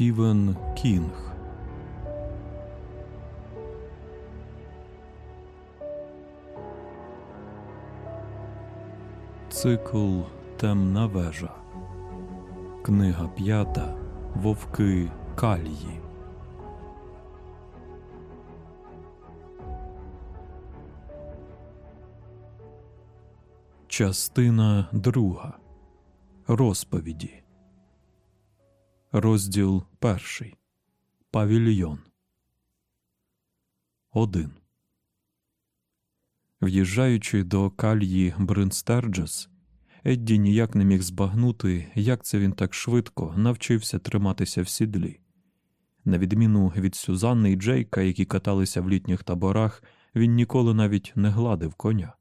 Стівен Кінг. Цикл Темна вежа. Книга п'ята. Вовки Калії. Частина друга. Розповіді. Розділ перший. Павільйон. Один. В'їжджаючи до кальї Бринстерджес, Едді ніяк не міг збагнути, як це він так швидко навчився триматися в сідлі. На відміну від Сюзанни і Джейка, які каталися в літніх таборах, він ніколи навіть не гладив коня.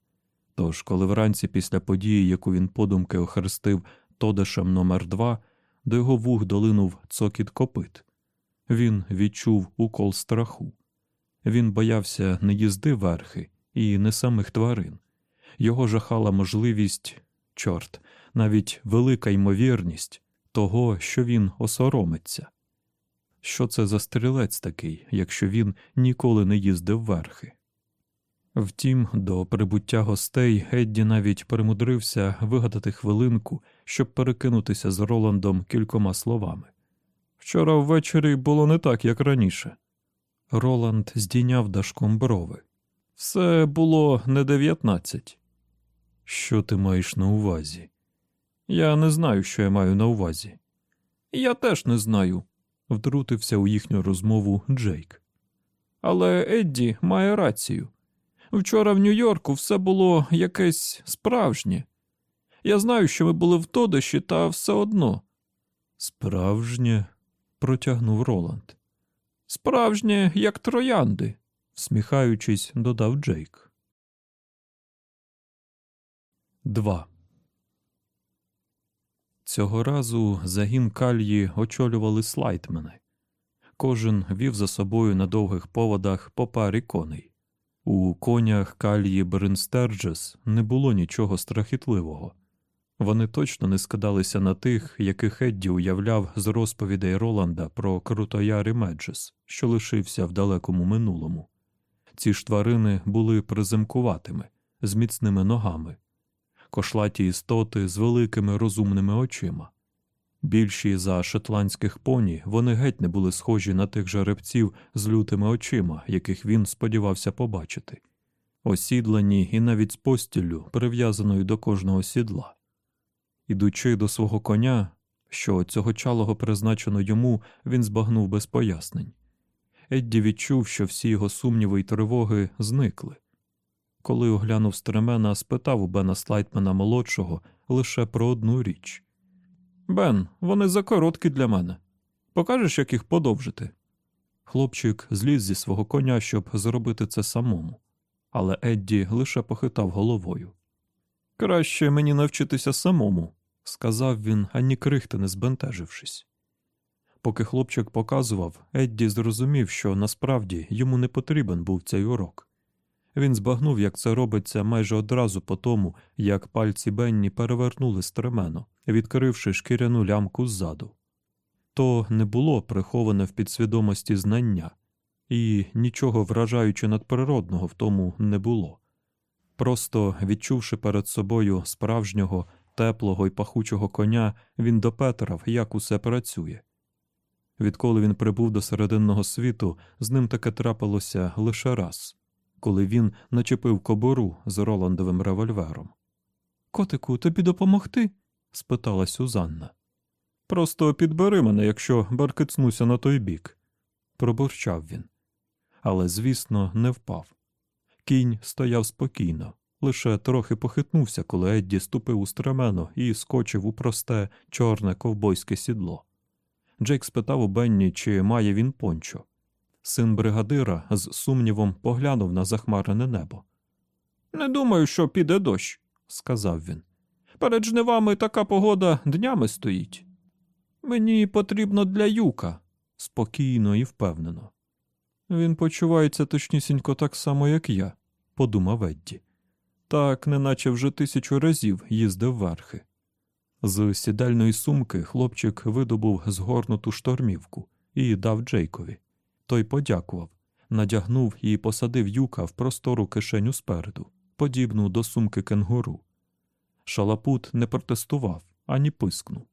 Тож, коли вранці після події, яку він подумки охрестив Тодешем номер 2 до його вух долинув цокіт копит. Він відчув укол страху. Він боявся не їзди верхи і не самих тварин. Його жахала можливість, чорт, навіть велика ймовірність того, що він осоромиться. Що це за стрілець такий, якщо він ніколи не їздив верхи? Втім, до прибуття гостей Едді навіть перемудрився вигадати хвилинку, щоб перекинутися з Роландом кількома словами. Вчора ввечері було не так, як раніше. Роланд здійняв дашком брови. Все було не дев'ятнадцять. Що ти маєш на увазі? Я не знаю, що я маю на увазі. Я теж не знаю, втрутився у їхню розмову Джейк. Але Едді має рацію. Вчора в Нью-Йорку все було якесь справжнє. Я знаю, що ми були в Тодеші, та все одно. Справжнє, протягнув Роланд. Справжнє, як троянди, всміхаючись, додав Джейк. 2. Цього разу загін кальї очолювали слайтмени. Кожен вів за собою на довгих поводах по парі коней. У конях Кальї Брин Стерджис не було нічого страхітливого. Вони точно не скидалися на тих, яких Едді уявляв з розповідей Роланда про крутояри Меджес, що лишився в далекому минулому. Ці ж тварини були приземкуватими, з міцними ногами, кошлаті істоти з великими розумними очима. Більші за шотландських поні вони геть не були схожі на тих жеребців з лютими очима, яких він сподівався побачити, осідлені і навіть з постіллю, прив'язаною до кожного сідла. Ідучи до свого коня, що цього чалого призначено йому, він збагнув без пояснень. Едді відчув, що всі його сумніви й тривоги зникли. Коли оглянув стремена, спитав у Бена Слайтмена молодшого лише про одну річ. Бен, вони закороткі для мене. Покажеш, як їх подовжити? Хлопчик зліз зі свого коня, щоб зробити це самому, але Едді лише похитав головою. Краще мені навчитися самому, сказав він, ані крихти не збентежившись. Поки хлопчик показував, Едді зрозумів, що насправді йому не потрібен був цей урок. Він збагнув, як це робиться майже одразу по тому, як пальці Бенні перевернули стремено, відкривши шкіряну лямку ззаду. То не було приховане в підсвідомості знання, і нічого вражаючи надприродного в тому не було. Просто відчувши перед собою справжнього, теплого і пахучого коня, він допетрав, як усе працює. Відколи він прибув до серединного світу, з ним таке трапилося лише раз коли він начепив кобуру з Роландовим револьвером. Котику, тобі допомогти? спитала Сюзанна. Просто підбери мене, якщо баркицнуся на той бік, пробурчав він. Але, звісно, не впав. Кінь стояв спокійно, лише трохи похитнувся, коли Едді ступив у стремено і скочив у просте чорне ковбойське сідло. Джейк спитав у Бенні, чи має він пончо. Син бригадира з сумнівом поглянув на захмарене небо. Не думаю, що піде дощ, сказав він. Перед жнивами така погода днями стоїть. Мені потрібно для юка, спокійно і впевнено. Він почувається точнісінько так само, як я, подумав Едді. Так, неначе вже тисячу разів їздив верхи. З сідельної сумки хлопчик видобув згорнуту штормівку і дав Джейкові. Той подякував, надягнув і посадив юка в простору кишеню спереду, подібну до сумки кенгуру. Шалапут не протестував ані пискнув.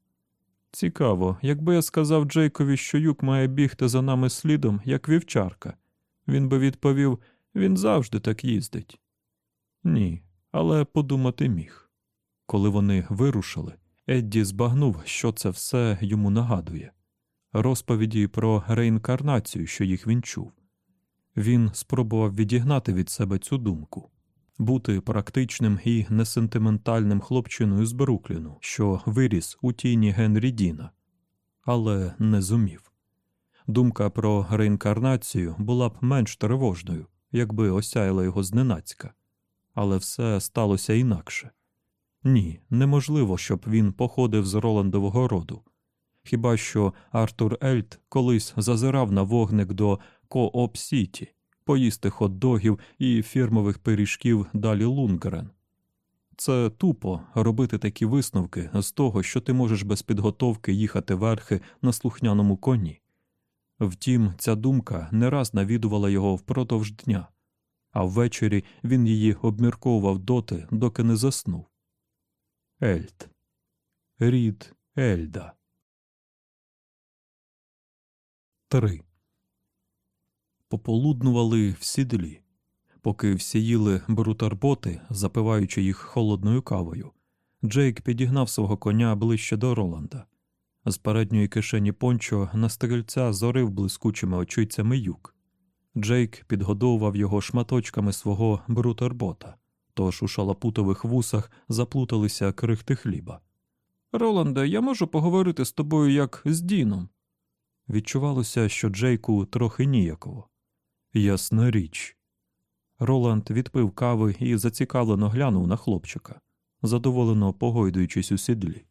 Цікаво, якби я сказав Джейкові, що юк має бігти за нами слідом, як вівчарка, він би відповів він завжди так їздить. Ні, але подумати міг. Коли вони вирушили, Едді збагнув, що це все йому нагадує розповіді про реінкарнацію, що їх він чув. Він спробував відігнати від себе цю думку, бути практичним і несентиментальним хлопчиною з Брукліну, що виріс у тіні Генрі Діна, але не зумів. Думка про реінкарнацію була б менш тривожною, якби осяяла його зненацька, але все сталося інакше. Ні, неможливо, щоб він походив з Роландового роду. Хіба що Артур Ельд колись зазирав на вогник до Кооп Сіті, поїсти хот-догів і фірмових пиріжків Далі Лундгрен. Це тупо робити такі висновки з того, що ти можеш без підготовки їхати верхи на слухняному коні. Втім, ця думка не раз навідувала його впродовж дня, а ввечері він її обмірковував доти, доки не заснув. Ельд. Рід Ельда. 3. Пополуднували в сідлі. Поки всі їли бутерброди, запиваючи їх холодною кавою, Джейк підігнав свого коня ближче до Роланда. З передньої кишені пончо на стрільця зорив блискучими очицями Юк. Джейк підгодовував його шматочками свого брутербота, тож у шалапутових вусах заплуталися крихти хліба. Роланде, я можу поговорити з тобою як з Діном. Відчувалося, що Джейку трохи ніяково. Ясна річ. Роланд відпив кави і зацікавлено глянув на хлопчика, задоволено погойдуючись у сідлі.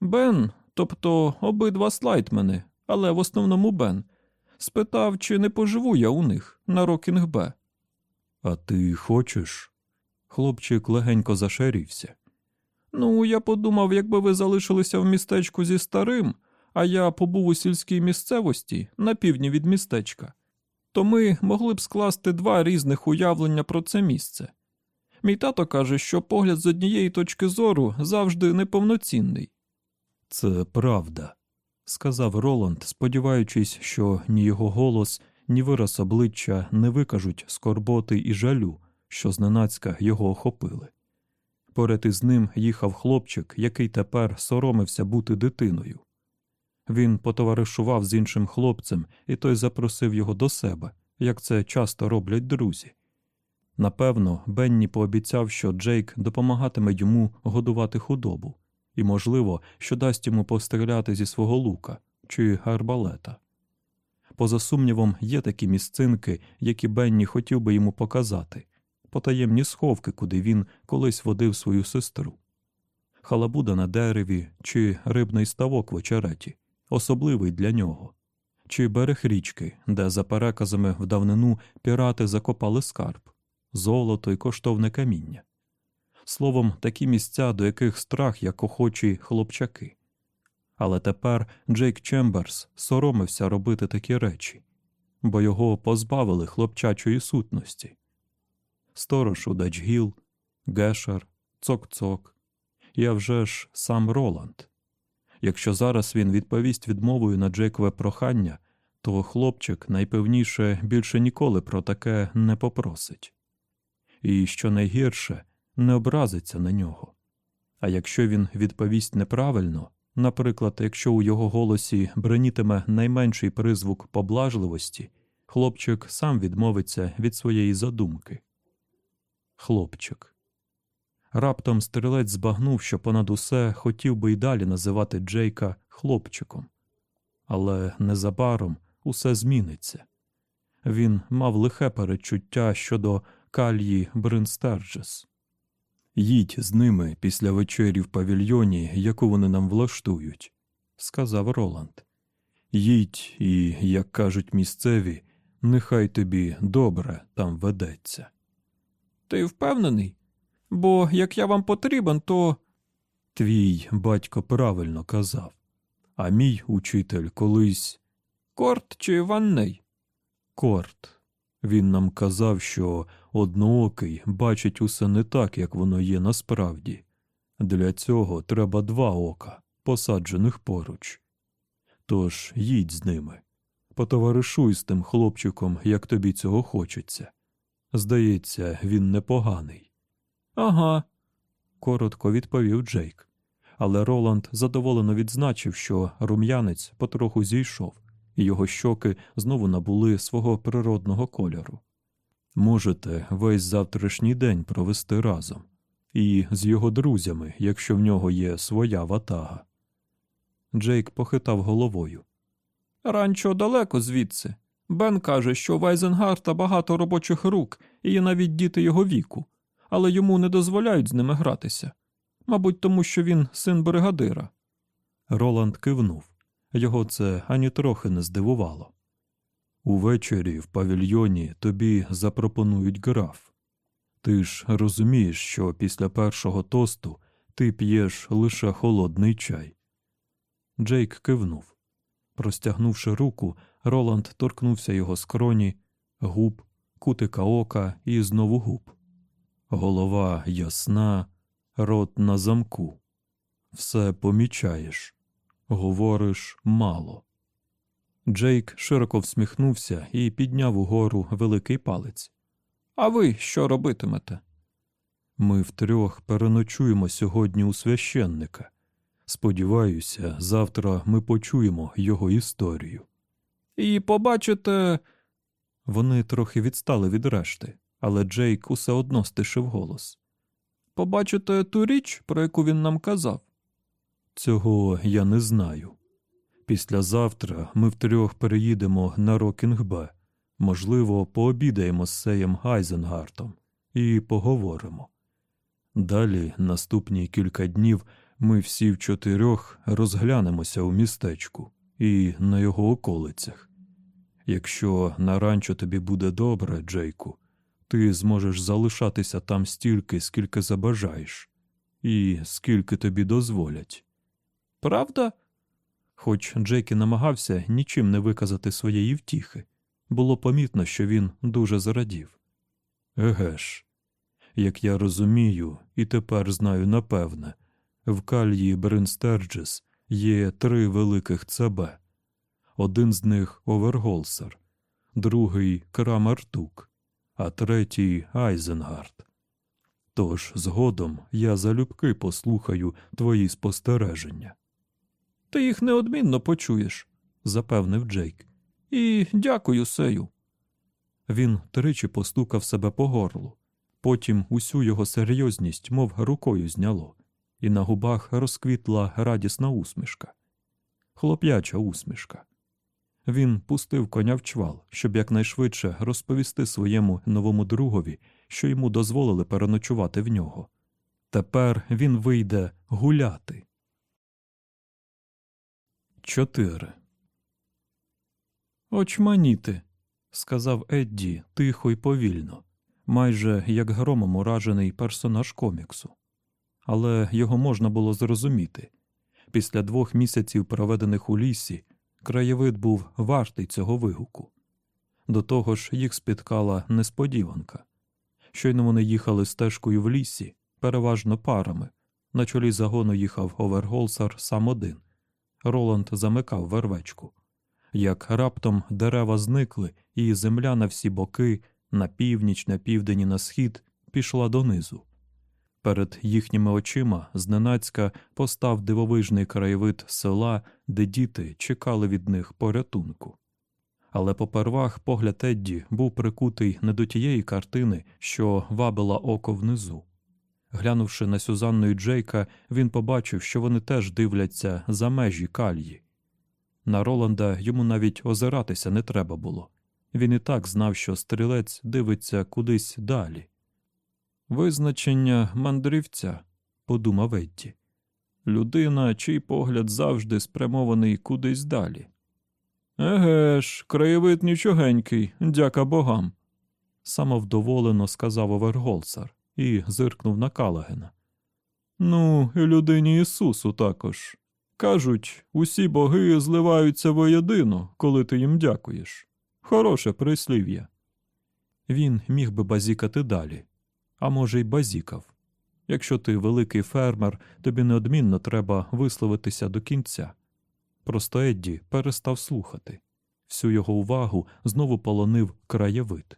Бен, тобто обидва слайтмени, але в основному Бен, спитав, чи не поживу я у них на Рокінг Б. А ти хочеш? Хлопчик легенько зашарівся. Ну, я подумав, якби ви залишилися в містечку зі старим, а я побув у сільській місцевості на півдні від містечка, то ми могли б скласти два різних уявлення про це місце. Мій тато каже, що погляд з однієї точки зору завжди неповноцінний. Це правда, сказав Роланд, сподіваючись, що ні його голос, ні вираз обличчя не викажуть скорботи і жалю, що зненацька його охопили. Поряд із ним їхав хлопчик, який тепер соромився бути дитиною. Він потоваришував з іншим хлопцем, і той запросив його до себе, як це часто роблять друзі. Напевно, Бенні пообіцяв, що Джейк допомагатиме йому годувати худобу, і, можливо, що дасть йому постріляти зі свого лука чи арбалета. Поза сумнівом, є такі місцинки, які Бенні хотів би йому показати, потаємні сховки, куди він колись водив свою сестру, халабуда на дереві чи рибний ставок в очереті, особливий для нього, чи берег річки, де, за переказами в давнину пірати закопали скарб, золото й коштовне каміння. Словом, такі місця, до яких страх як охочі хлопчаки. Але тепер Джейк Чемберс соромився робити такі речі, бо його позбавили хлопчачої сутності. Сторож у Дачгіл, Гешер, Цок-Цок, а вже ж сам Роланд. Якщо зараз він відповість відмовою на Джейкове прохання, то хлопчик найпевніше більше ніколи про таке не попросить. І що найгірше, не образиться на нього. А якщо він відповість неправильно, наприклад, якщо у його голосі бронітиме найменший призвук поблажливості, хлопчик сам відмовиться від своєї задумки. Хлопчик. Раптом стрілець збагнув, що понад усе хотів би й далі називати Джейка хлопчиком. Але незабаром усе зміниться. Він мав лихе перечуття щодо кальї Бринстерджес. Їдь з ними після вечері в павільйоні, яку вони нам влаштують, сказав Роланд. Їдь і, як кажуть місцеві, нехай тобі добре там ведеться. Ти впевнений? Бо як я вам потрібен, то. Твій батько правильно казав, а мій учитель колись Корт чи ванней? корт. Він нам казав, що одноокий бачить усе не так, як воно є насправді. Для цього треба два ока, посаджених поруч. Тож їдь з ними, потоваришуй з тим хлопчиком, як тобі цього хочеться. Здається, він непоганий. Ага. коротко відповів Джейк. Але Роланд задоволено відзначив, що рум'янець потроху зійшов, і його щоки знову набули свого природного кольору. Можете весь завтрашній день провести разом, і з його друзями, якщо в нього є своя ватага. Джейк похитав головою. Ранчо далеко звідси. Бен каже, що в Айзенгарта багато робочих рук, і є навіть діти його віку, але йому не дозволяють з ними гратися. Мабуть, тому що він син бригадира. Роланд кивнув. Його це ані трохи не здивувало. Увечері в павільйоні тобі запропонують граф. Ти ж розумієш, що після першого тосту ти п'єш лише холодний чай. Джейк кивнув. Простягнувши руку, Роланд торкнувся його скроні, губ, кутика ока і знову губ. Голова ясна, рот на замку. Все помічаєш, говориш мало. Джейк широко всміхнувся і підняв угору великий палець. А ви що робитимете? Ми втрьох переночуємо сьогодні у священника. Сподіваюся, завтра ми почуємо його історію. І побачите. Вони трохи відстали від решти, але Джейк усе одно стишив голос. Побачите ту річ, про яку він нам казав. Цього я не знаю. Післязавтра ми втрьох переїдемо на Рокінгбе. Можливо, пообідаємо з Сеєм Айзенгартом і поговоримо. Далі, наступні кілька днів, ми всі в чотирьох розглянемося у містечку і на його околицях. Якщо на ранчо тобі буде добре, Джейку, ти зможеш залишатися там стільки, скільки забажаєш, і скільки тобі дозволять. Правда? Хоч Джейкі намагався нічим не виказати своєї втіхи, було помітно, що він дуже зрадів. Еге ж, як я розумію, і тепер знаю напевне, в кальї Бринстерджес є три великих ЦБ. Один з них Оверголсер, другий Крамартук, а третій Айзенгард. Тож згодом я залюбки послухаю твої спостереження. Ти їх неодмінно почуєш, запевнив Джейк. і дякую, Сею. Він тричі постукав себе по горлу, потім усю його серйозність, мов рукою зняло, і на губах розквітла радісна усмішка. Хлоп'яча усмішка. Він пустив коня в чвал, щоб якнайшвидше розповісти своєму новому другові, що йому дозволили переночувати в нього. Тепер він вийде гуляти. 4. Очманіти, сказав Едді тихо й повільно, майже як громом уражений персонаж коміксу. Але його можна було зрозуміти. Після двох місяців, проведених у лісі, краєвид був вартий цього вигуку. До того ж, їх спіткала несподіванка. Щойно вони їхали стежкою в лісі, переважно парами. На чолі загону їхав Оверголсар сам один. Роланд замикав вервечку. Як раптом дерева зникли, і земля на всі боки, на північ, на південь і на схід, пішла донизу. Перед їхніми очима зненацька постав дивовижний краєвид села, де діти чекали від них порятунку. Але попервах погляд Едді був прикутий не до тієї картини, що вабила око внизу. Глянувши на Сюзанну і Джейка, він побачив, що вони теж дивляться за межі кальї. На Роланда йому навіть озиратися не треба було. Він і так знав, що стрілець дивиться кудись далі. Визначення мандрівця, подумав Едді. Людина, чий погляд завжди спрямований кудись далі. Еге ж, краєвид нічогенький, дяка богам, самовдоволено сказав Оверголсар і зиркнув на Калагена. Ну, і людині Ісусу також. Кажуть, усі боги зливаються воєдино, коли ти їм дякуєш. Хороше прислів'я. Він міг би базікати далі, а може, й базікав. Якщо ти великий фермер, тобі неодмінно треба висловитися до кінця. Просто Едді перестав слухати. Всю його увагу знову полонив краєвид.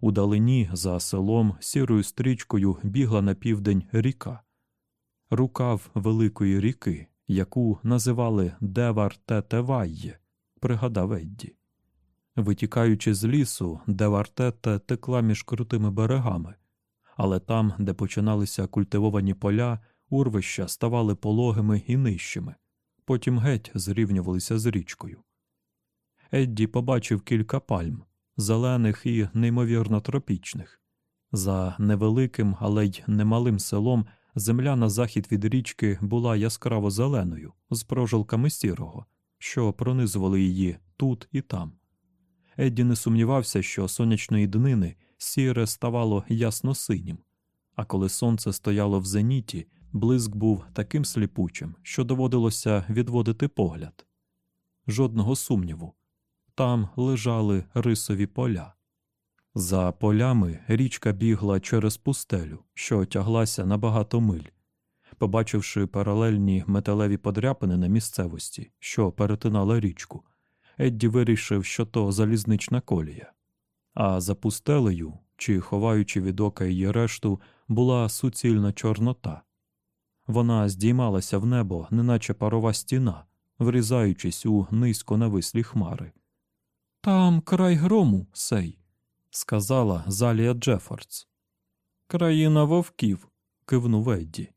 Удалині за селом сірою стрічкою бігла на південь ріка. Рукав великої ріки, яку називали Девар Тетевайє, пригадав Едді. Витікаючи з лісу, Девар-Тете текла між крутими берегами, але там, де починалися культивовані поля, урвища ставали пологими і нижчими, потім геть зрівнювалися з річкою. Едді побачив кілька пальм, зелених і неймовірно тропічних. За невеликим, але й немалим селом земля на захід від річки була яскраво зеленою, з прожилками сірого, що пронизували її тут і там. Едді не сумнівався, що сонячної днини сіре ставало ясно синім, а коли сонце стояло в зеніті, блиск був таким сліпучим, що доводилося відводити погляд. Жодного сумніву. Там лежали рисові поля. За полями річка бігла через пустелю, що тяглася на багато миль. Побачивши паралельні металеві подряпини на місцевості, що перетинала річку, Едді вирішив, що то залізнична колія. А за пустелею, чи ховаючи від ока її решту, була суцільна чорнота. Вона здіймалася в небо, неначе парова стіна, врізаючись у низько навислі хмари. Там край грому, сей, сказала Залія Джефордс. Країна вовків, кивнув Едді.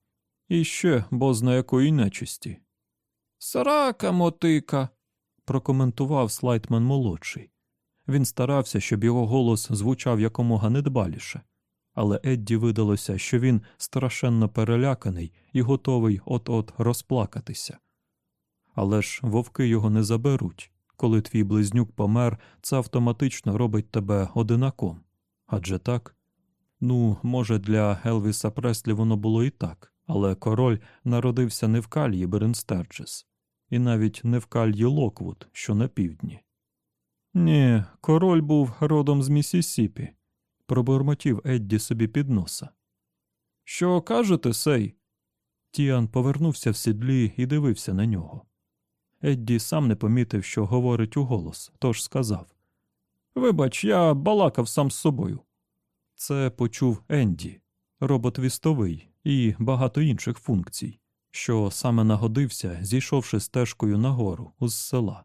І ще бозна якої нечисті. Срака мотика, прокоментував слайтмен молодший. Він старався, щоб його голос звучав якомога недбаліше, але Едді видалося, що він страшенно переляканий і готовий от-от розплакатися. Але ж вовки його не заберуть. Коли твій близнюк помер, це автоматично робить тебе одинаком. Адже так? Ну, може, для Елвіса Преслі воно було і так, але король народився не в Кальї Брин Стерджис, і навіть не в Кальї Локвуд, що на півдні. Ні, король був родом з Місісіпі, пробурмотів Едді собі під носа. Що кажете, сей? Тіан повернувся в сідлі і дивився на нього. Едді сам не помітив, що говорить уголос, тож сказав Вибач, я балакав сам з собою. Це почув Енді, робот вістовий і багато інших функцій, що саме нагодився, зійшовши стежкою нагору з села.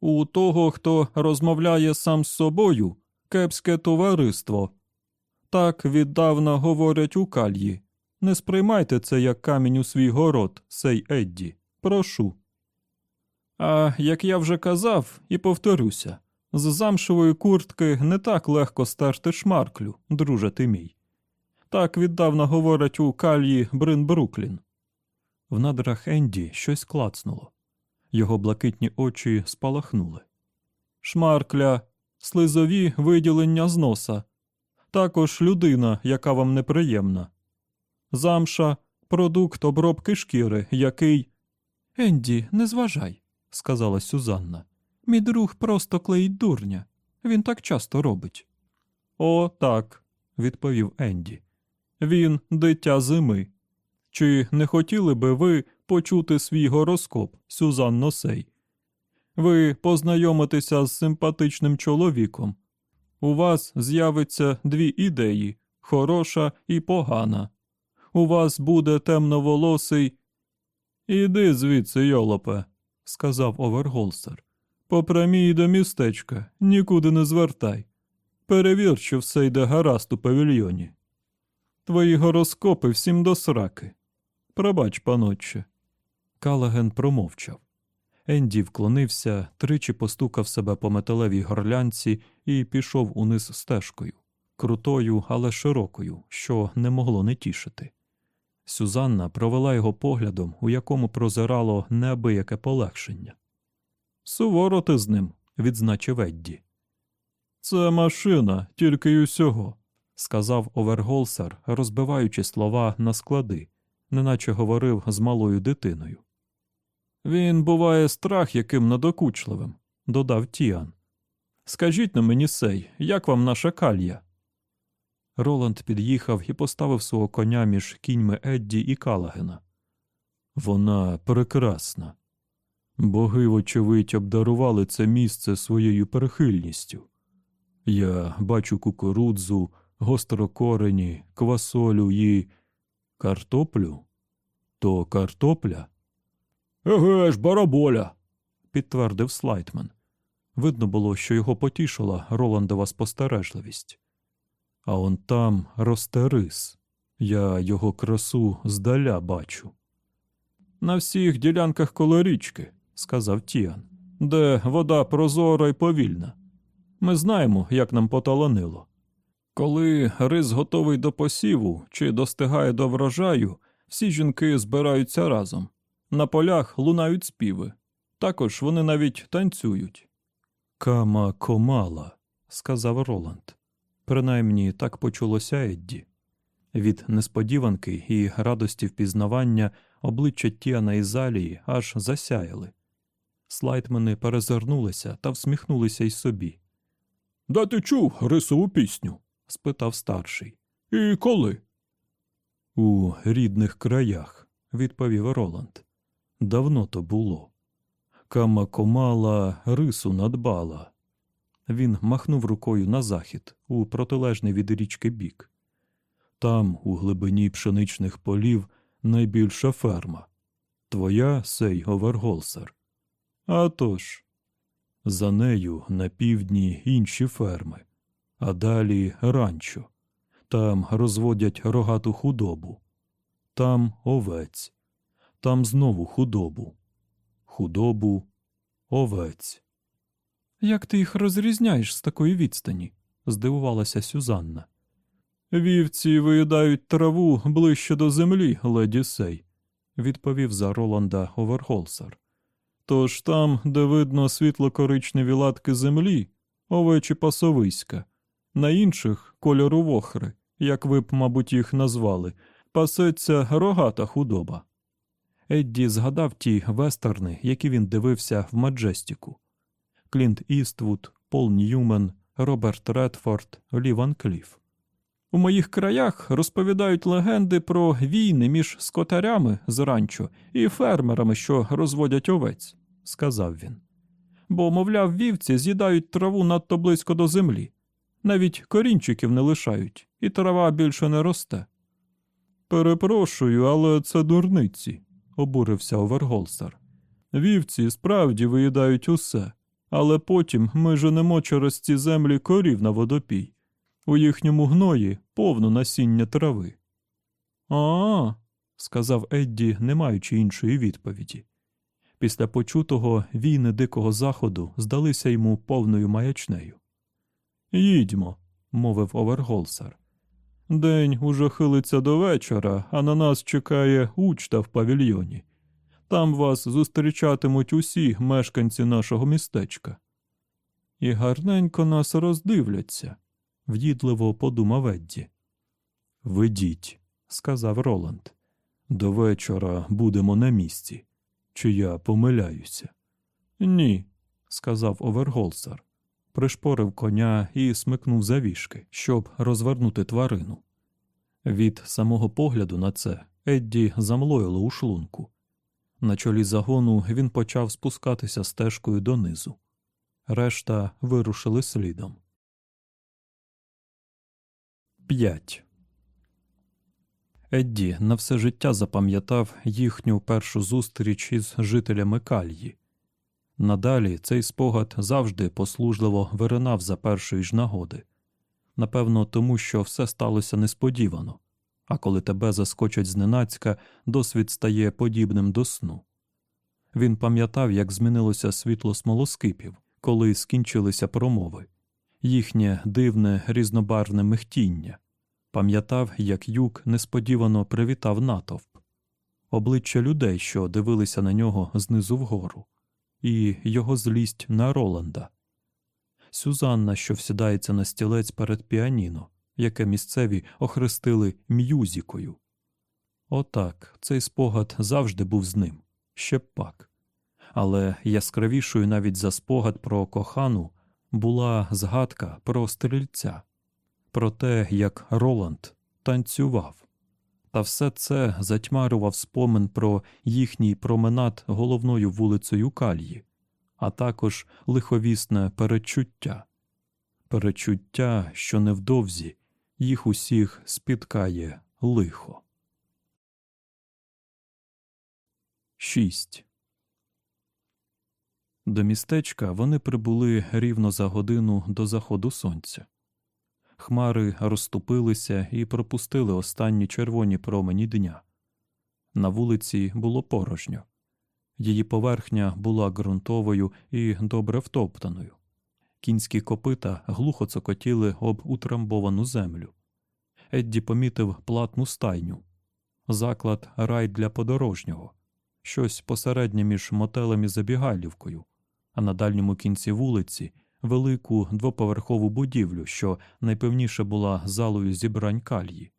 У того, хто розмовляє сам з собою, кепське товариство. Так віддавна говорять у кальї. Не сприймайте це як камінь у свій город, сей Едді. Прошу. А як я вже казав і повторюся, з замшевої куртки не так легко стерти шмарклю, друже ти мій. Так віддавна говорять у кальї Брин Бруклін. В надрах Енді щось клацнуло. Його блакитні очі спалахнули. Шмаркля, слизові виділення з носа, також людина, яка вам неприємна. Замша продукт обробки шкіри, який. Енді, не зважай, сказала Сюзанна. Мій друг просто клеїть дурня. Він так часто робить. О, так, відповів Енді. Він дитя зими. Чи не хотіли би ви почути свій гороскоп, Сюзан Носей? Ви познайомитеся з симпатичним чоловіком. У вас з'явиться дві ідеї хороша і погана. У вас буде темноволосий. Іди звідси, йолопе, сказав Оверголсер. Попрямій до містечка, нікуди не звертай. Перевір, що все йде гаразд у павільйоні. Твої гороскопи всім до сраки. Пробач, панотче. Калаген промовчав. Енді вклонився, тричі постукав себе по металевій горлянці і пішов униз стежкою, крутою, але широкою, що не могло не тішити. Сюзанна провела його поглядом, у якому прозирало неабияке полегшення. Суворо ти з ним, відзначив Едді. Це машина, тільки й усього, сказав Оверголсер, розбиваючи слова на склади, неначе говорив з малою дитиною. Він буває страх яким надокучливим, додав Тіан. Скажіть на мені сей, як вам наша калья? Роланд під'їхав і поставив свого коня між кіньми Едді і Калагена. Вона прекрасна. Боги, вочевидь, обдарували це місце своєю перехильністю. Я бачу кукурудзу, гострокорені, квасолю і картоплю. То картопля? Еге ж, бараболя. підтвердив Слайтман. Видно було, що його потішила Роландова спостережливість. А он там росте рис. Я його красу здаля бачу. На всіх ділянках коло річки, сказав Тіан, де вода прозора і повільна. Ми знаємо, як нам поталанило. Коли рис готовий до посіву чи достигає до врожаю, всі жінки збираються разом. На полях лунають співи. Також вони навіть танцюють. Кама комала, сказав Роланд. Принаймні так почулося Едді. Від несподіванки і радості впізнавання обличчя Тіана і Залії аж засяяли. Слайтмени перезирнулися та всміхнулися й собі. Де ти чув рисову пісню? спитав старший. І коли? У рідних краях, відповів Роланд. Давно то було. Кама комала рису надбала. Він махнув рукою на захід, у протилежний від річки бік. Там, у глибині пшеничних полів, найбільша ферма. Твоя сей Оверголсер. А тож, за нею на півдні інші ферми, а далі ранчо. Там розводять рогату худобу, там овець, там знову худобу, худобу, овець. Як ти їх розрізняєш з такої відстані? здивувалася Сюзанна. Вівці виїдають траву ближче до землі, леді сей, відповів за Роланда Оверголсер. Тож там, де видно світло-коричневі латки землі, овечі пасовиська, на інших кольору вохри, як ви б, мабуть, їх назвали, пасеться рогата худоба. Едді згадав ті вестерни, які він дивився в Маджестіку. Клінт Іствуд, Пол Ньюмен, Роберт Редфорд, Лі Ван Кліф. У моїх краях розповідають легенди про війни між скотарями з ранчо і фермерами, що розводять овець, сказав він. Бо, мовляв, вівці з'їдають траву надто близько до землі. Навіть корінчиків не лишають, і трава більше не росте. Перепрошую, але це дурниці, обурився Оверголстер. Вівці справді виїдають усе, але потім ми женемо через ці землі корів на водопій. У їхньому гної повно насіння трави. А, сказав Едді, не маючи іншої відповіді. Після почутого війни Дикого Заходу здалися йому повною маячнею. Їдьмо, мовив Оверголсер. День уже хилиться до вечора, а на нас чекає учта в павільйоні. Там вас зустрічатимуть усі мешканці нашого містечка. І гарненько нас роздивляться, в'їдливо подумав Едді. Ведіть, сказав Роланд. До вечора будемо на місці. Чи я помиляюся? Ні, сказав Оверголсер. Пришпорив коня і смикнув завішки, щоб розвернути тварину. Від самого погляду на це Едді замлоїло у шлунку. На чолі загону він почав спускатися стежкою донизу. Решта вирушили слідом. 5. Едді на все життя запам'ятав їхню першу зустріч із жителями Кальї. Надалі цей спогад завжди послужливо виринав за першої ж нагоди. Напевно, тому що все сталося несподівано, а коли тебе заскочать зненацька, досвід стає подібним до сну. Він пам'ятав, як змінилося світло смолоскипів, коли скінчилися промови, їхнє дивне різнобарне михтіння. Пам'ятав, як юк несподівано привітав натовп, обличчя людей, що дивилися на нього знизу вгору, і його злість на Роланда. Сюзанна, що всідається на стілець перед піаніно, яке місцеві охрестили м'юзікою. Отак, цей спогад завжди був з ним, ще пак. Але яскравішою навіть за спогад про кохану була згадка про стрільця, про те, як Роланд танцював. Та все це затьмарював спомин про їхній променад головною вулицею Кальї, а також лиховісне перечуття, перечуття, що невдовзі їх усіх спіткає лихо. 6. До містечка вони прибули рівно за годину до заходу сонця. Хмари розступилися і пропустили останні червоні промені дня. На вулиці було порожньо. Її поверхня була ґрунтовою і добре втоптаною. Кінські копита глухо цокотіли об утрамбовану землю. Едді помітив платну стайню, заклад рай для подорожнього, щось посереднє між мотелем і забігайлівкою, а на дальньому кінці вулиці велику двоповерхову будівлю, що найпевніше була залою зібрань кальї.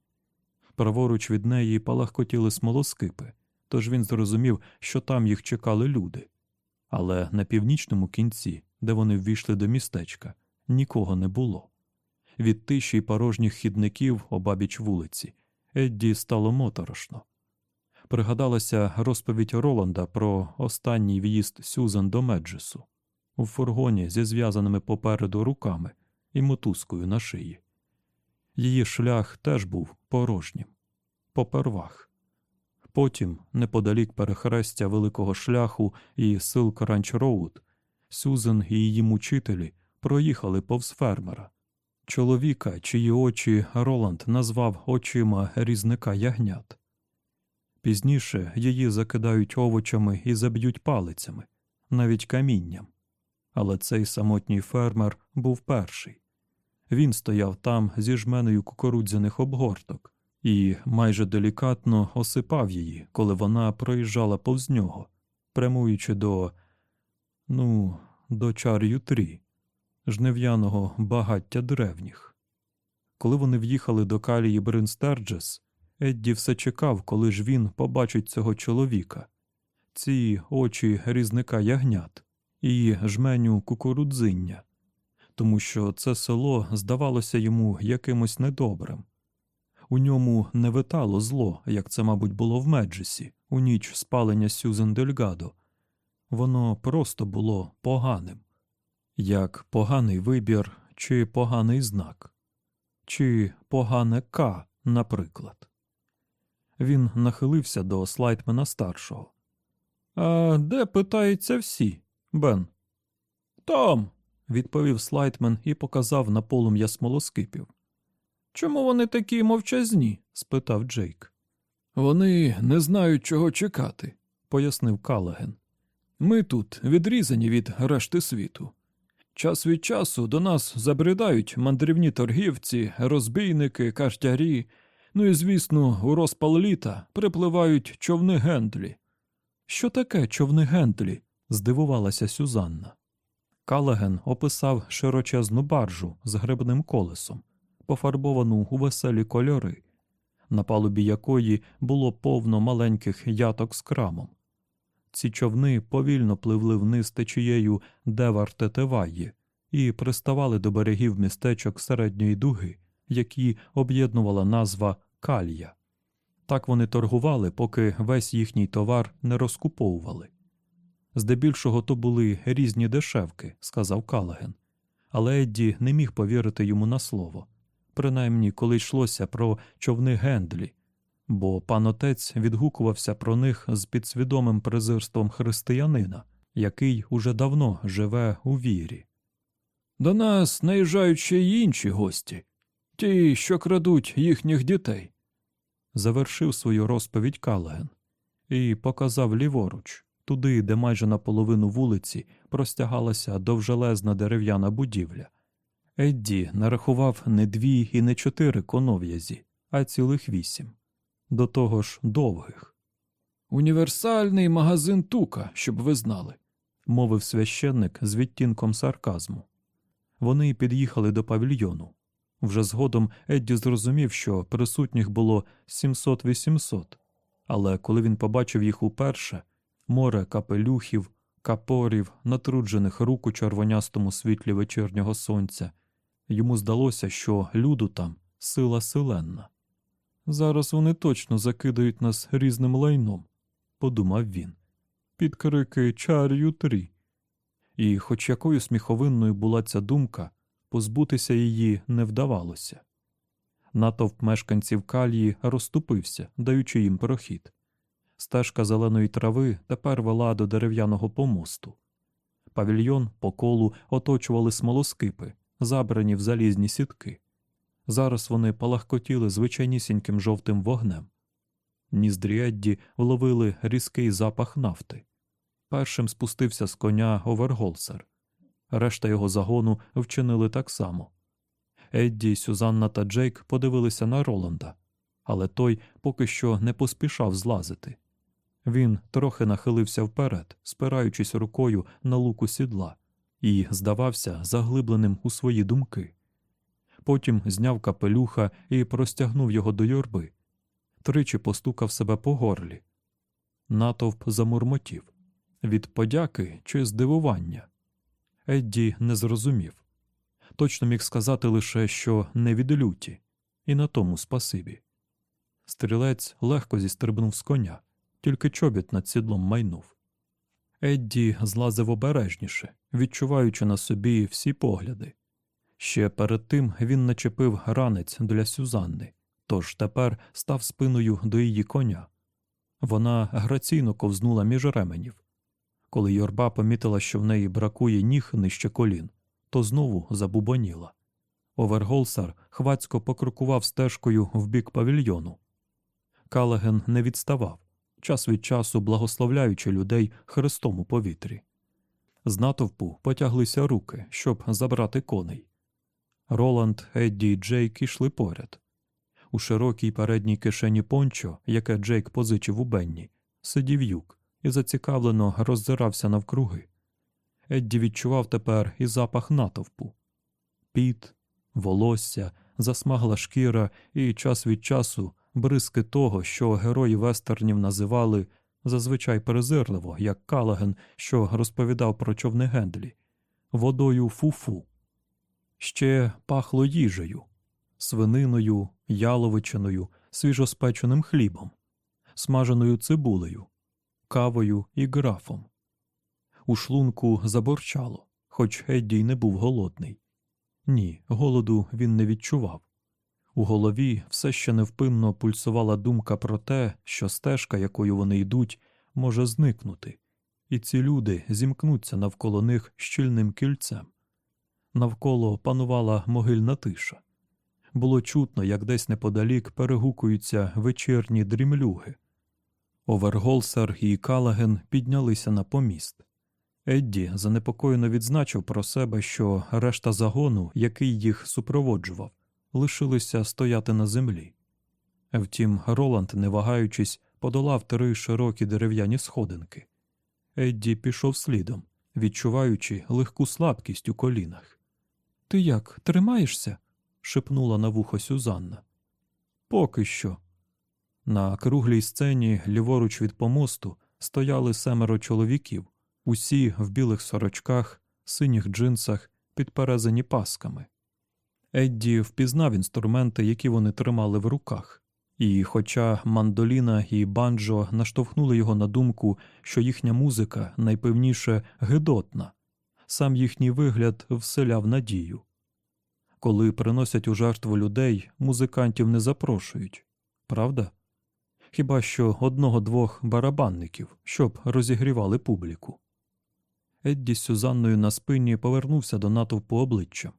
Праворуч від неї палахкотіли смолоскипи, тож він зрозумів, що там їх чекали люди. Але на північному кінці, де вони ввійшли до містечка, нікого не було. Від тиші й порожніх хідників обабіч вулиці Едді стало моторошно. Пригадалася розповідь Роланда про останній в'їзд Сюзан до Меджесу у фургоні зі зв'язаними попереду руками і мотузкою на шиї. Її шлях теж був порожнім, попервах. Потім, неподалік перехрестя великого шляху і Силк Ранч Роуд, Сюзен і її мучителі проїхали повз фермера, чоловіка, чиї очі Роланд назвав очима різника ягнят. Пізніше її закидають овочами і заб'ють палицями, навіть камінням. Але цей самотній фермер був перший. Він стояв там зі жменою кукурудзяних обгорток і майже делікатно осипав її, коли вона проїжджала повз нього, прямуючи до, ну, до чар'ю трі, жнев'яного багаття древніх. Коли вони в'їхали до калії Бринстерджес, Едді все чекав, коли ж він побачить цього чоловіка, ці очі різника ягнят і жменю кукурудзиння, тому що це село здавалося йому якимось недобрим. У ньому не витало зло, як це, мабуть, було в Меджесі, у ніч спалення Сюзен Дельгадо. Воно просто було поганим, як поганий вибір чи поганий знак, чи погане К, наприклад. Він нахилився до слайтмена старшого. А де питаються всі, Бен? Там, відповів слайтмен і показав на полум'я смолоскипів. Чому вони такі мовчазні? спитав Джейк. Вони не знають, чого чекати, пояснив Калаген. Ми тут відрізані від решти світу. Час від часу до нас забридають мандрівні торгівці, розбійники, картярі, ну і, звісно, у розпал літа припливають човни гендлі. Що таке човни гендлі? здивувалася Сюзанна. Калаген описав широчезну баржу з грибним колесом, пофарбовану у веселі кольори, на палубі якої було повно маленьких яток з крамом. Ці човни повільно пливли вниз течією Девар-Тетеваї і приставали до берегів містечок середньої дуги, які об'єднувала назва Калья. Так вони торгували, поки весь їхній товар не розкуповували. Здебільшого то були різні дешевки, сказав Калаген, але Едді не міг повірити йому на слово, принаймні коли йшлося про човни гендлі, бо пан отець відгукувався про них з підсвідомим презирством християнина, який уже давно живе у вірі. До нас наїжджають ще й інші гості, ті, що крадуть їхніх дітей, завершив свою розповідь Калаген і показав ліворуч, туди, де майже наполовину вулиці простягалася довжелезна дерев'яна будівля. Едді нарахував не дві і не чотири конов'язі, а цілих вісім. До того ж довгих. Універсальний магазин тука, щоб ви знали, мовив священник з відтінком сарказму. Вони під'їхали до павільйону. Вже згодом Едді зрозумів, що присутніх було 700-800, Але коли він побачив їх уперше, море капелюхів, капорів, натруджених рук у червонястому світлі вечірнього сонця, йому здалося, що люду там сила селенна. Зараз вони точно закидають нас різним лайном, подумав він, під крики Чар'ю трі. І, хоч якою сміховинною була ця думка, позбутися її не вдавалося. Натовп мешканців калії розступився, даючи їм прохід. Стежка зеленої трави тепер вела до дерев'яного помосту. Павільйон по колу оточували смолоскипи, забрані в залізні сітки. Зараз вони палахкотіли звичайнісіньким жовтим вогнем. Ніздрі Едді вловили різкий запах нафти. Першим спустився з коня Оверголсер. Решта його загону вчинили так само. Едді, Сюзанна та Джейк подивилися на Роланда, але той поки що не поспішав злазити. Він трохи нахилився вперед, спираючись рукою на луку сідла, і здавався заглибленим у свої думки. Потім зняв капелюха і простягнув його до юрби. Тричі постукав себе по горлі. Натовп замурмотів від подяки чи здивування. Едді не зрозумів. Точно міг сказати лише, що не від люті, і на тому спасибі. Стрілець легко зістрибнув з коня, тільки чобіт над сідлом майнув. Едді злазив обережніше, відчуваючи на собі всі погляди. Ще перед тим він начепив ранець для Сюзанни, тож тепер став спиною до її коня. Вона граційно ковзнула між ременів. Коли юрба помітила, що в неї бракує ніг нижче колін, то знову забубоніла. Оверголсар хвацько покрокував стежкою в бік павільйону. Калаген не відставав, час від часу благословляючи людей хрестом у повітрі. З натовпу потяглися руки, щоб забрати коней. Роланд, Едді і Джейк ішли поряд. У широкій передній кишені пончо, яке Джейк позичив у Бенні, сидів юк і зацікавлено роззирався навкруги. Едді відчував тепер і запах натовпу піт, волосся, засмагла шкіра і час від часу бризки того, що герої вестернів називали зазвичай презирливо, як Калаген, що розповідав про човни Гендлі, водою фуфу. Ще пахло їжею, свининою, яловичиною, свіжоспеченим хлібом, смаженою цибулею, кавою і графом. У шлунку заборчало, хоч Едді й не був голодний. Ні, голоду він не відчував. У голові все ще невпинно пульсувала думка про те, що стежка, якою вони йдуть, може зникнути, і ці люди зімкнуться навколо них щільним кільцем. Навколо панувала могильна тиша. Було чутно, як десь неподалік перегукуються вечірні дрімлюги. Оверголсер і Калаген піднялися на поміст. Едді занепокоєно відзначив про себе, що решта загону, який їх супроводжував, лишилися стояти на землі. Втім, Роланд, не вагаючись, подолав три широкі дерев'яні сходинки. Едді пішов слідом, відчуваючи легку слабкість у колінах. Ти як, тримаєшся? шепнула на вухо Сюзанна. Поки що. На круглій сцені, ліворуч від помосту, стояли семеро чоловіків, усі в білих сорочках, синіх джинсах, підперезані пасками. Едді впізнав інструменти, які вони тримали в руках, і, хоча мандоліна і банджо наштовхнули його на думку, що їхня музика найпевніше гидотна, сам їхній вигляд вселяв надію. Коли приносять у жертву людей, музикантів не запрошують, правда? Хіба що одного-двох барабанників, щоб розігрівали публіку. Едді з Сюзанною на спині повернувся до натовпу обличчя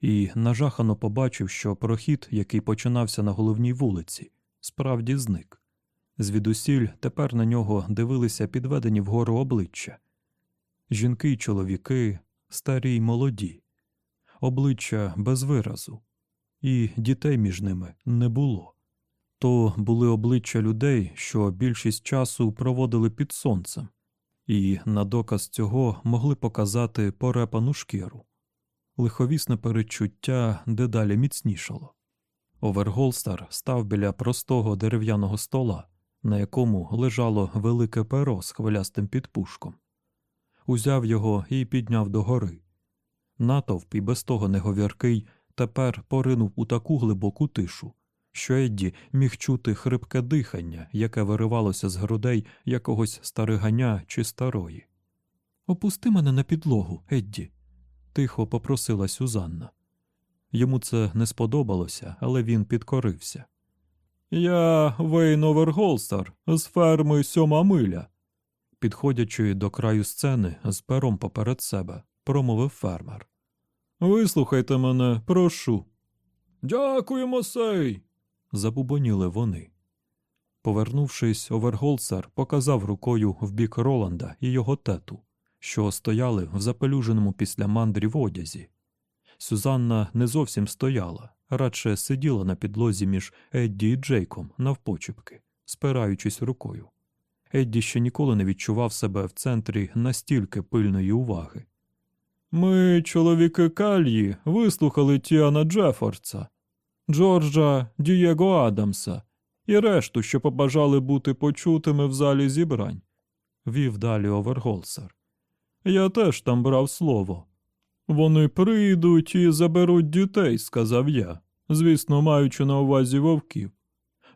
і нажахано побачив, що прохід, який починався на головній вулиці, справді зник. Звідусіль тепер на нього дивилися підведені вгору обличчя жінки й чоловіки, старі й молоді, обличчя без виразу, і дітей між ними не було. То були обличчя людей, що більшість часу проводили під сонцем, і на доказ цього могли показати порепану шкіру. Лиховісне перечуття дедалі міцнішало. Оверголстар став біля простого дерев'яного стола, на якому лежало велике перо з хвилястим підпушком. Узяв його і підняв догори. Натовп і без того неговіркий тепер поринув у таку глибоку тишу, що Едді міг чути хрипке дихання, яке виривалося з грудей якогось стариганя чи старої. Опусти мене на підлогу, Едді, тихо попросила Сюзанна. Йому це не сподобалося, але він підкорився. Я Вейн Оверголстер з ферми сьома миля. Підходячи до краю сцени з пером поперед себе, промовив фермер. Вислухайте мене, прошу. Дякуємо, сей. забубоніли вони. Повернувшись, Оверголсер показав рукою в бік Роланда і його тету, що стояли в запелюженому після мандрів одязі. Сюзанна не зовсім стояла, радше сиділа на підлозі між Едді і Джейком навпочепки, спираючись рукою. Едді ще ніколи не відчував себе в центрі настільки пильної уваги. Ми, чоловіки Кальї, вислухали Тіана Джефордса, Джорджа Дієго Адамса і решту, що побажали бути почутими в залі зібрань, вів далі Оверголсер. Я теж там брав слово. Вони прийдуть і заберуть дітей, сказав я, звісно, маючи на увазі вовків,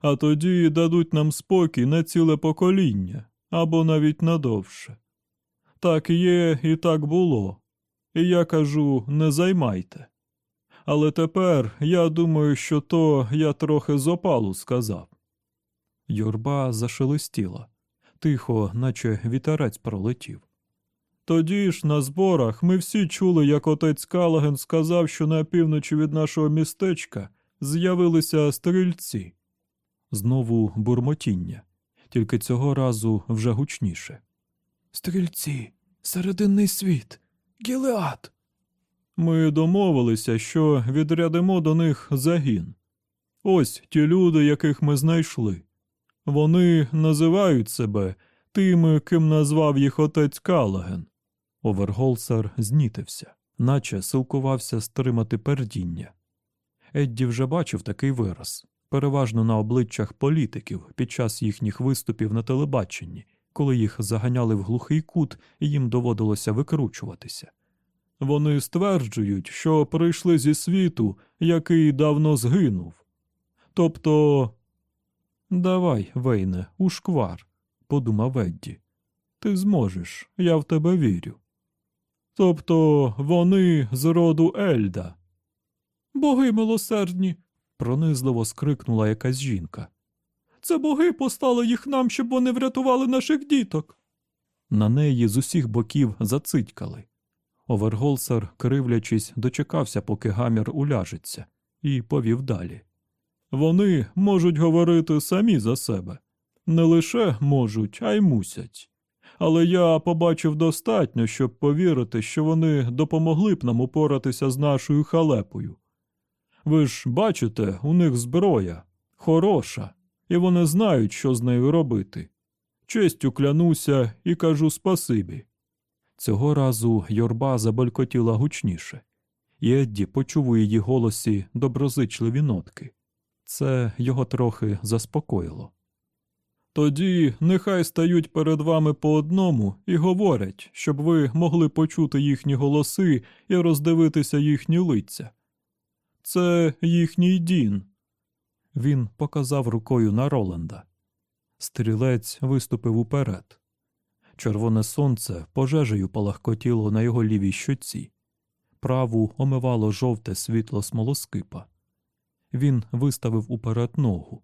а тоді дадуть нам спокій на ціле покоління або навіть надовше. Так є і так було. І я кажу не займайте. Але тепер я думаю, що то я трохи з опалу сказав. Юрба зашелестіла, тихо, наче вітерець пролетів. Тоді ж на зборах ми всі чули, як отець Калаген сказав, що на півночі від нашого містечка з'явилися стрільці. Знову бурмотіння, тільки цього разу вже гучніше. Стрільці, серединний світ, Гілеат. Ми домовилися, що відрядимо до них загін. Ось ті люди, яких ми знайшли. Вони називають себе тими, ким назвав їх отець Калаген. Оверголсер знітився, наче силкувався стримати пердіння. Едді вже бачив такий вираз, переважно на обличчях політиків під час їхніх виступів на телебаченні, коли їх заганяли в глухий кут і їм доводилося викручуватися. Вони стверджують, що прийшли зі світу, який давно згинув. Тобто. Давай, Вейне, у шквар, подумав Едді. Ти зможеш, я в тебе вірю. Тобто вони з роду Ельда. Боги милосердні. Пронизливо скрикнула якась жінка. Це боги послали їх нам, щоб вони врятували наших діток. На неї з усіх боків зацитькали. Оверголсер, кривлячись, дочекався, поки гамір уляжеться, і повів далі. Вони можуть говорити самі за себе. Не лише можуть, а й мусять. Але я побачив достатньо, щоб повірити, що вони допомогли б нам упоратися з нашою халепою. Ви ж бачите, у них зброя хороша, і вони знають, що з нею робити. Честю клянуся і кажу спасибі. Цього разу юрба забалькотіла гучніше, і Едді почув у її голосі доброзичливі нотки. Це його трохи заспокоїло. Тоді нехай стають перед вами по одному і говорять, щоб ви могли почути їхні голоси і роздивитися їхні лиця. Це їхній дін. Він показав рукою на Роланда. Стрілець виступив уперед. Червоне сонце пожежею палахкотіло на його лівій щоці, праву омивало жовте світло смолоскипа. Він виставив уперед ногу.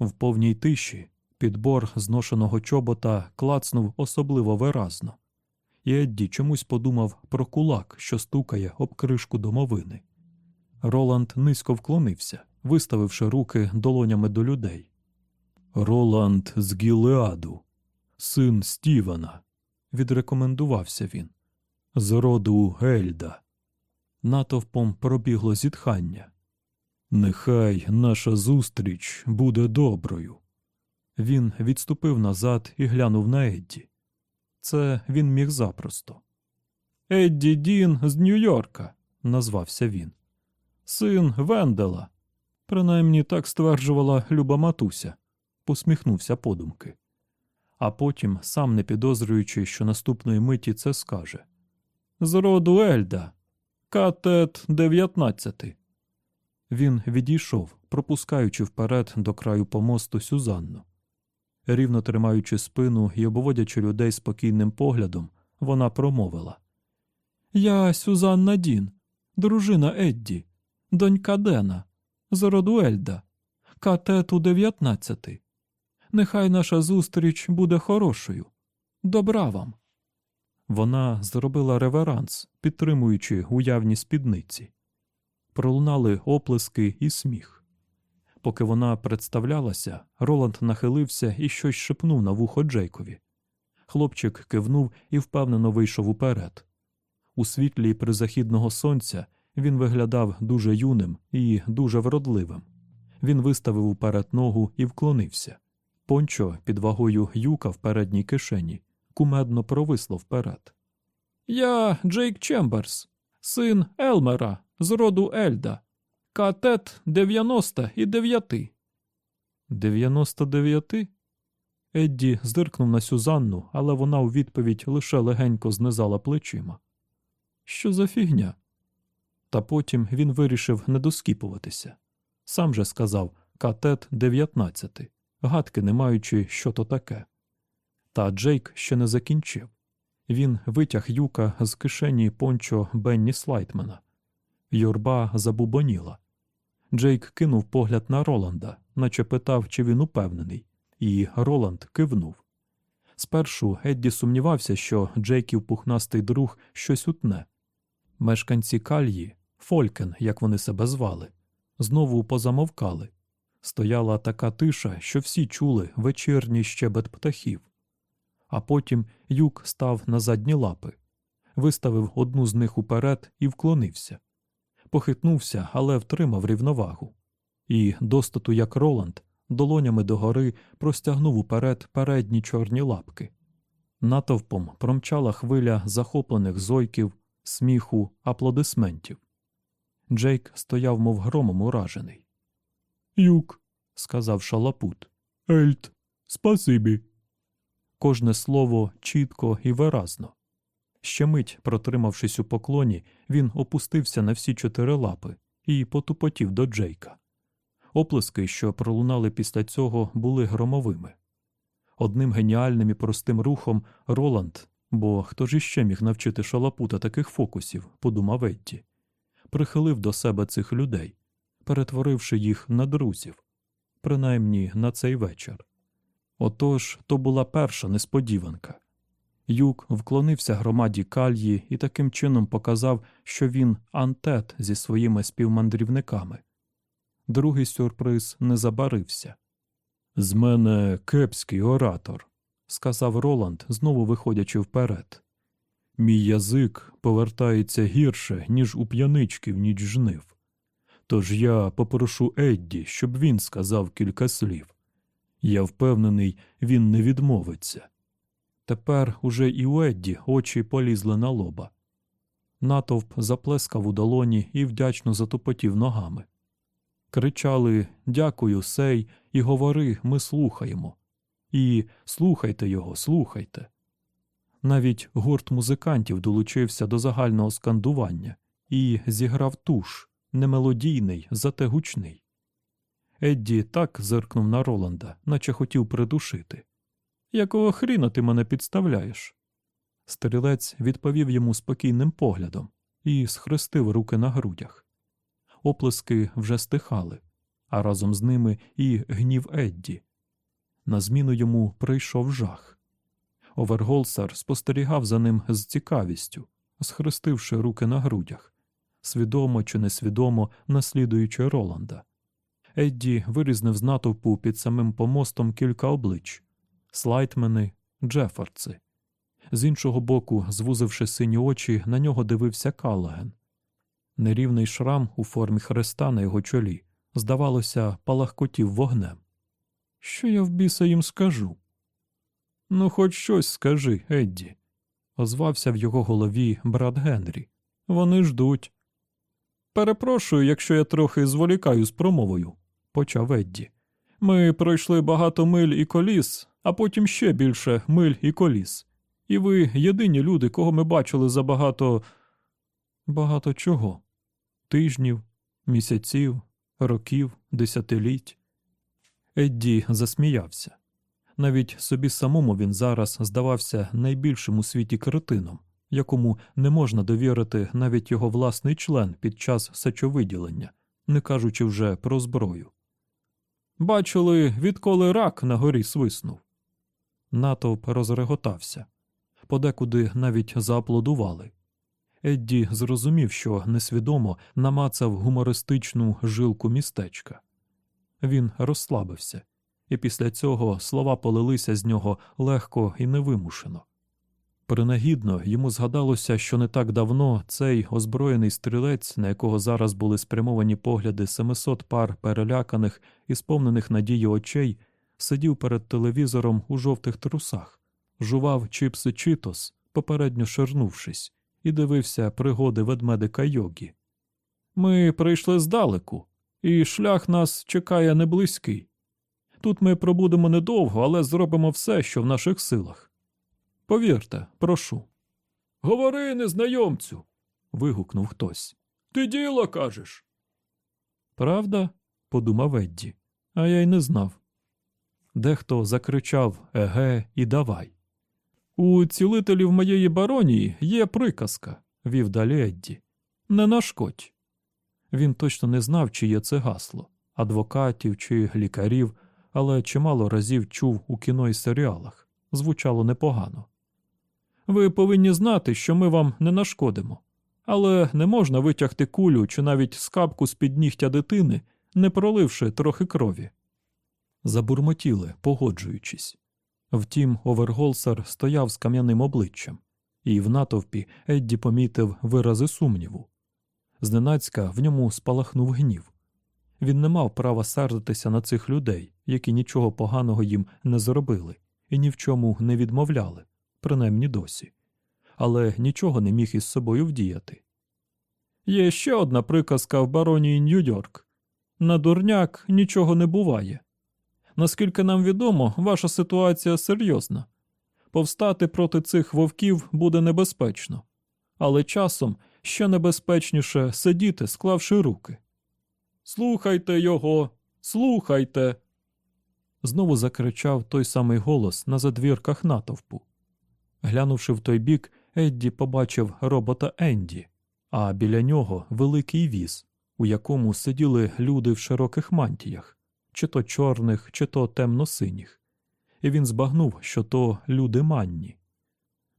В повній тиші підбор зношеного чобота клацнув особливо виразно, і Едді чомусь подумав про кулак, що стукає об кришку домовини. Роланд низько вклонився, виставивши руки долонями до людей. Роланд з Гілеаду, син Стівена, відрекомендувався він. З роду Ельда. Натовпом пробігло зітхання. Нехай наша зустріч буде доброю. Він відступив назад і глянув на Едді. Це він міг запросто. Едді Дін з Нью-Йорка, назвався він. Син Вендела. Принаймні так стверджувала Люба Матуся. посміхнувся подумки. А потім, сам не підозрюючи, що наступної миті це скаже. З роду Ельда, катет 19. Він відійшов, пропускаючи вперед до краю помосту Сюзанну. Рівно тримаючи спину і обводячи людей спокійним поглядом, вона промовила Я Сюзанна Дін, дружина Едді, донька Дена, з роду Ельда, катету 19. Нехай наша зустріч буде хорошою. Добра вам. Вона зробила реверанс, підтримуючи уявні спідниці. Пролунали оплески і сміх. Поки вона представлялася, Роланд нахилився і щось шепнув на вухо Джейкові. Хлопчик кивнув і впевнено вийшов уперед. У світлі призахідного сонця він виглядав дуже юним і дуже вродливим. Він виставив уперед ногу і вклонився. Пончо під вагою юка в передній кишені кумедно провисло вперед. Я Джейк Чемберс, син Елмера з роду Ельда, катет 90 і 9. Дев'яносто дев'яти? Едді зиркнув на Сюзанну, але вона у відповідь лише легенько знизала плечима. Що за фігня? Та потім він вирішив не доскіпуватися. Сам же сказав катет 19, гадки не маючи, що то таке. Та Джейк ще не закінчив. Він витяг юка з кишені пончо Бенні Слайтмена. Юрба забубоніла. Джейк кинув погляд на Роланда, наче питав, чи він упевнений, і Роланд кивнув. Спершу Едді сумнівався, що Джейків пухнастий друг щось утне. Мешканці кальї, Фолькен, як вони себе звали, знову позамовкали. Стояла така тиша, що всі чули вечірній щебет птахів. А потім юк став на задні лапи, виставив одну з них уперед і вклонився. Похитнувся, але втримав рівновагу. І, достату як Роланд, долонями догори простягнув уперед передні чорні лапки. Натовпом промчала хвиля захоплених зойків, сміху, аплодисментів. Джейк стояв, мов громом уражений. Юк, сказав шалапут. Ельд, спасибі. Кожне слово чітко і виразно. Ще мить, протримавшись у поклоні, він опустився на всі чотири лапи і потупотів до Джейка. Оплески, що пролунали після цього, були громовими. Одним геніальним і простим рухом Роланд, бо хто ж іще міг навчити шалапута таких фокусів, подумав Едді, прихилив до себе цих людей, перетворивши їх на друзів, принаймні на цей вечір. Отож, то була перша несподіванка. Юк вклонився громаді кальї і таким чином показав, що він антет зі своїми співмандрівниками. Другий сюрприз не забарився. З мене кепський оратор, сказав Роланд, знову виходячи вперед. Мій язик повертається гірше, ніж у п'янички в ніч жнив. Тож я попрошу Едді, щоб він сказав кілька слів. Я впевнений, він не відмовиться. Тепер уже і у Едді очі полізли на лоба. Натовп заплескав у долоні і вдячно затопотів ногами. Кричали Дякую, сей, і говори, ми слухаємо. І слухайте його, слухайте. Навіть гурт музикантів долучився до загального скандування і зіграв туш, немелодійний, зате гучний. Едді так зиркнув на Роланда, наче хотів придушити. Якого хріна ти мене підставляєш? Стрілець відповів йому спокійним поглядом і схрестив руки на грудях. Оплески вже стихали, а разом з ними і гнів Едді. На зміну йому прийшов жах. Оверголсар спостерігав за ним з цікавістю, схрестивши руки на грудях, свідомо чи несвідомо наслідуючи Роланда. Едді вирізнив з натовпу під самим помостом кілька облич слайтмени, Джефардси. З іншого боку, звузивши сині очі, на нього дивився Каллаген. Нерівний шрам у формі хреста на його чолі, здавалося, палахкотів вогнем. Що я в біса їм скажу? Ну, хоч щось скажи, Едді, озвався в його голові брат Генрі. Вони ждуть. Перепрошую, якщо я трохи зволікаю з промовою, почав Едді. Ми пройшли багато миль і коліс, а потім ще більше миль і коліс. І ви єдині люди, кого ми бачили за багато. Багато чого тижнів, місяців, років, десятиліть. Едді засміявся. Навіть собі самому він зараз здавався найбільшим у світі кретином, якому не можна довірити навіть його власний член під час сечовиділення, не кажучи вже про зброю. Бачили, відколи рак на горі свиснув. Натовп розреготався, подекуди навіть зааплодували. Едді зрозумів, що несвідомо намацав гумористичну жилку містечка. Він розслабився, і після цього слова полилися з нього легко і невимушено. Принагідно йому згадалося, що не так давно цей озброєний стрілець, на якого зараз були спрямовані погляди 700 пар переляканих і сповнених надії очей, сидів перед телевізором у жовтих трусах, жував чіпси читос, попередньо ширнувшись, і дивився пригоди ведмедика йогі. Ми прийшли здалеку, і шлях нас чекає неблизький. Тут ми пробудемо недовго, але зробимо все, що в наших силах. Повірте, прошу. Говори, незнайомцю. вигукнув хтось. Ти діло кажеш. Правда? подумав Едді, а я й не знав. Дехто закричав Еге і давай. У цілителів моєї баронії є приказка, вів далі Едді. Не нашкодь. Він точно не знав, чиє це гасло адвокатів чи лікарів, але чимало разів чув у кіно і серіалах. Звучало непогано. Ви повинні знати, що ми вам не нашкодимо, але не можна витягти кулю чи навіть скапку з під нігтя дитини, не проливши трохи крові. Забурмотіли, погоджуючись. Втім, Оверголсер стояв з кам'яним обличчям, і в натовпі Едді помітив вирази сумніву. Зненацька в ньому спалахнув гнів. Він не мав права сердитися на цих людей, які нічого поганого їм не зробили і ні в чому не відмовляли принаймні досі, але нічого не міг із собою вдіяти. Є ще одна приказка в баронії Нью-Йорк на дурняк нічого не буває. Наскільки нам відомо, ваша ситуація серйозна. Повстати проти цих вовків буде небезпечно, але часом ще небезпечніше сидіти, склавши руки. Слухайте його, слухайте. Знову закричав той самий голос на задвірках натовпу. Глянувши в той бік, Едді побачив робота Енді, а біля нього великий віз, у якому сиділи люди в широких мантіях, чи то чорних, чи то темно-синіх, і він збагнув, що то люди манні.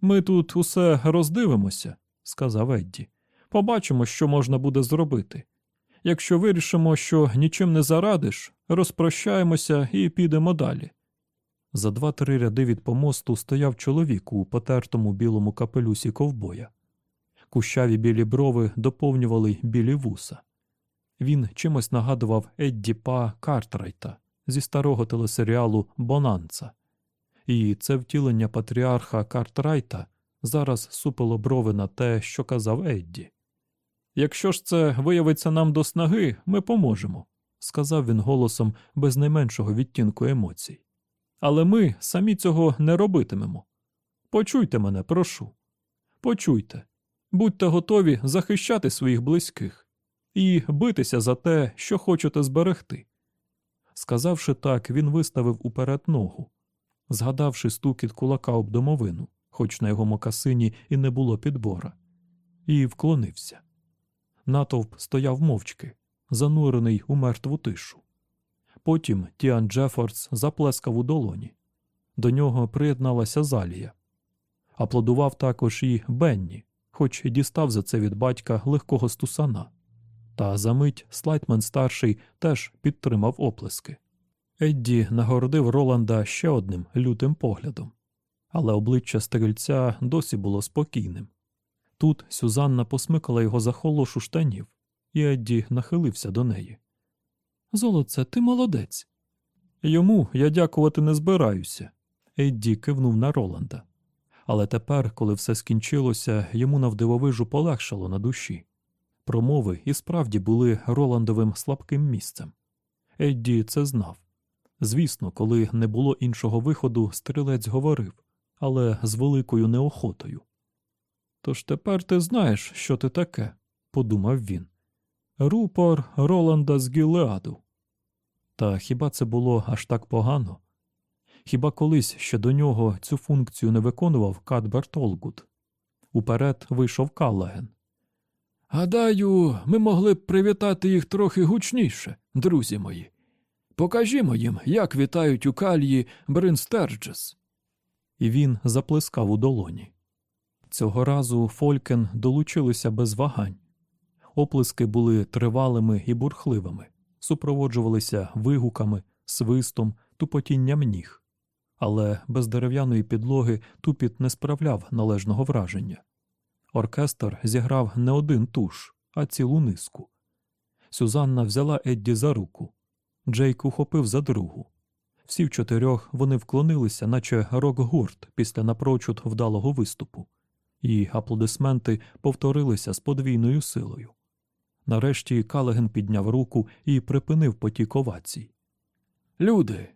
Ми тут усе роздивимося, сказав Едді. Побачимо, що можна буде зробити. Якщо вирішимо, що нічим не зарадиш, розпрощаємося і підемо далі. За два-три ряди від помосту стояв чоловік у потертому білому капелюсі ковбоя. Кущаві білі брови доповнювали білі вуса. Він чимось нагадував Едді Па Картрайта зі старого телесеріалу Бонанца, і це втілення патріарха Картрайта зараз супило брови на те, що казав Едді. Якщо ж це виявиться нам до снаги, ми поможемо, сказав він голосом без найменшого відтінку емоцій. Але ми самі цього не робитимемо. Почуйте мене, прошу. Почуйте, будьте готові захищати своїх близьких і битися за те, що хочете зберегти. Сказавши так, він виставив уперед ногу, згадавши стукіт кулака об домовину, хоч на його мокасині і не було підбора, і вклонився. Натовп стояв мовчки, занурений у мертву тишу. Потім Тіан Джефордс заплескав у долоні. До нього приєдналася Залія. Аплодував також і Бенні, хоч і дістав за це від батька легкого стусана. Та за мить Слайтмен старший теж підтримав оплески. Едді нагородив Роланда ще одним лютим поглядом, але обличчя стрільця досі було спокійним. Тут Сюзанна посмикала його за холошу штанів, і Едді нахилився до неї. Золоце, ти молодець. Йому я дякувати не збираюся. Едді кивнув на Роланда. Але тепер, коли все скінчилося, йому навдивовижу полегшало на душі. Промови і справді були Роландовим слабким місцем. Едді це знав. Звісно, коли не було іншого виходу, стрілець говорив, але з великою неохотою. Тож тепер ти знаєш, що ти таке, подумав він. Рупор Роланда з Гілеаду. Та хіба це було аж так погано? Хіба колись ще до нього цю функцію не виконував Кадберт Олгуд? Уперед вийшов Каллаген. Гадаю, ми могли б привітати їх трохи гучніше, друзі мої. Покажімо їм, як вітають у кальї Бринстерджес. І він заплескав у долоні. Цього разу Фолькен долучилися без вагань. Оплески були тривалими і бурхливими, супроводжувалися вигуками, свистом, тупотінням ніг. Але без дерев'яної підлоги тупіт не справляв належного враження. Оркестр зіграв не один туш, а цілу низку. Сюзанна взяла Едді за руку. Джейк ухопив за другу. Всі в чотирьох вони вклонилися, наче рок-гурт після напрочуд вдалого виступу, і аплодисменти повторилися з подвійною силою. Нарешті Калеген підняв руку і припинив потік овацій. Люди,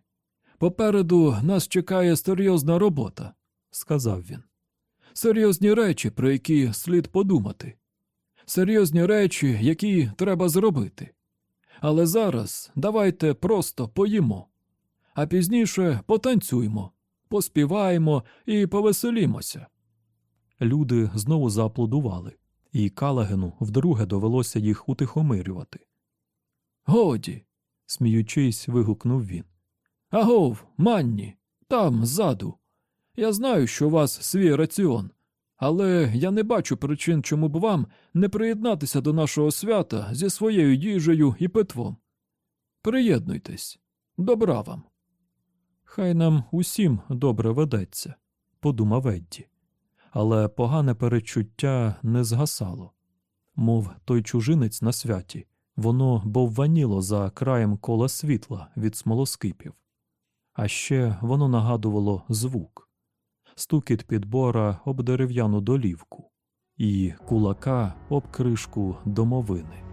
попереду нас чекає серйозна робота, сказав він. Серйозні речі, про які слід подумати. Серйозні речі, які треба зробити. Але зараз давайте просто поїмо, а пізніше потанцюємо, поспіваємо і повеселімося. Люди знову зааплодували, і Калагену вдруге довелося їх утихомирювати. Годі, сміючись, вигукнув він. Агов, манні, там, ззаду. Я знаю, що у вас свій раціон, але я не бачу причин, чому б вам не приєднатися до нашого свята зі своєю їжею і питвом. Приєднуйтесь. Добра вам. Хай нам усім добре ведеться, подумав Едді. Але погане перечуття не згасало. Мов той чужинець на святі, воно бовваніло за краєм кола світла від смолоскипів. А ще воно нагадувало звук стукіт підбора об дерев'яну долівку і кулака об кришку домовини.